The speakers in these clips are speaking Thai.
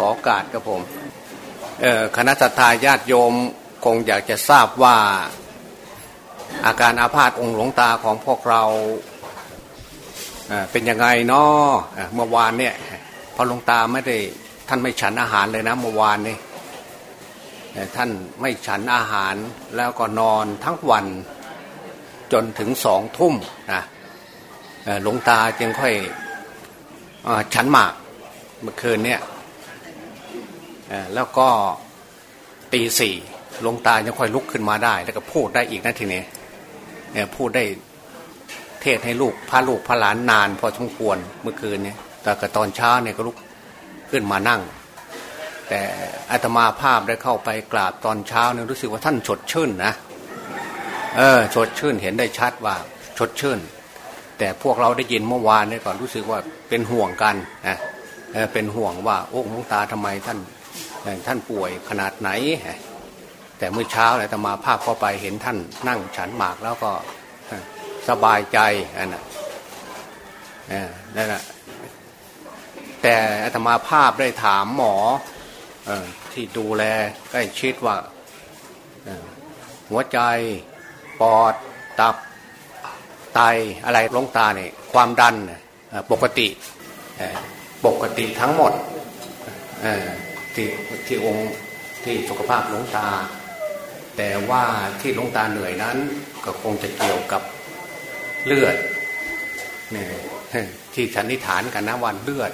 ขอโอกาสครับผมคณะสัตยาญาติโยมคงอยากจะทราบว่าอาการอาพาธองค์หลวงตาของพวกเราเป็นยังไงเนาะเมื่อวานเนี่ยพอหลวงตาไม่ได้ท่านไม่ฉันอาหารเลยนะเมื่อวานนี้ท่านไม่ฉันอาหารแล้วก็นอนทั้งวันจนถึงสองทุ่มนะหลวงตาจึงค่อยฉันหมากเมื่อคืนเนี่ย แล้วก็ตีสี่หลวงตายังค่อยลุกขึ้นมาได้ แล้วก็พูดได้อีกนะทีนี้พูดได้เทศให้ลูกพาลูกพาหลานนานพอสมควรเมื่อคืนเนี่ยแต่ก็ตอนเช้าเนี่ยก็ลุกขึ้นมานั่ง แต่อาตมาภาพได้เข้าไปกราบตอนเช้าเนี่ยรู้สึกว่าท่านสดชื่นนะเออสดชื่นเห็นได้ชัดว่าสดชื่น แต่พวกเราได้ยินเมื่อวานเนี่ยก่อนรู้สึกว่าเป็นห่วงกันนะเป็นห่วงว่าโอ้หลวงตาทำไมท่าน ท่านป่วยขนาดไหน แต่เมื่อเช้าอาตมาภาพเข้าไปเห็นท่านนั่งฉันหมากแล้วก็สบายใจอันนั้นนั่นแหละแต่อาตมาภาพได้ถามหมอที่ดูแลใกล้ชิดว่าหัวใจปอดตับไตอะไรลงตาเนี่ยความดันปกติปกติทั้งหมด ที่ที่องค์ที่สุขภาพลงตา แต่ว่าที่ลงตาเหนื่อยนั้น ก็คงจะเกี่ยวกับเลือดเนี่ยที่สันนิษฐานกันนะวันเลือด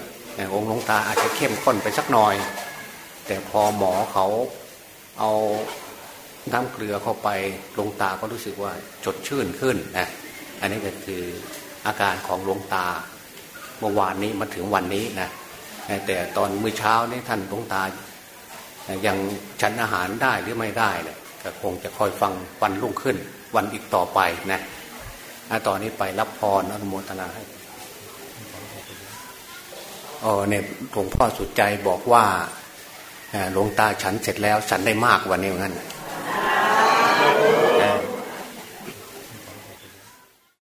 องค์ลงตาอาจจะเข้มข้นไปสักหน่อย แต่พอหมอเขาเอาน้ำเกลือเข้าไปลงตาก็รู้สึกว่าจดชื่นขึ้นนะอันนี้ก็คืออาการของลงตาเมื่อวานนี้มาถึงวันนี้นะ แต่ตอนมื้อเช้านี้ท่านหลวงตายังฉันอาหารได้หรือไม่ได้เนี่ยก็คงจะคอยฟังวันรุ่งขึ้น วันอีกต่อไปนะตอนนี้ไปรับพรอนุโมทนาให้อ๋อเนี่ยหลวงพ่อสุดใจบอกว่าหลวงตาฉันเสร็จแล้วฉันได้มากวันนี้เหมือนกัน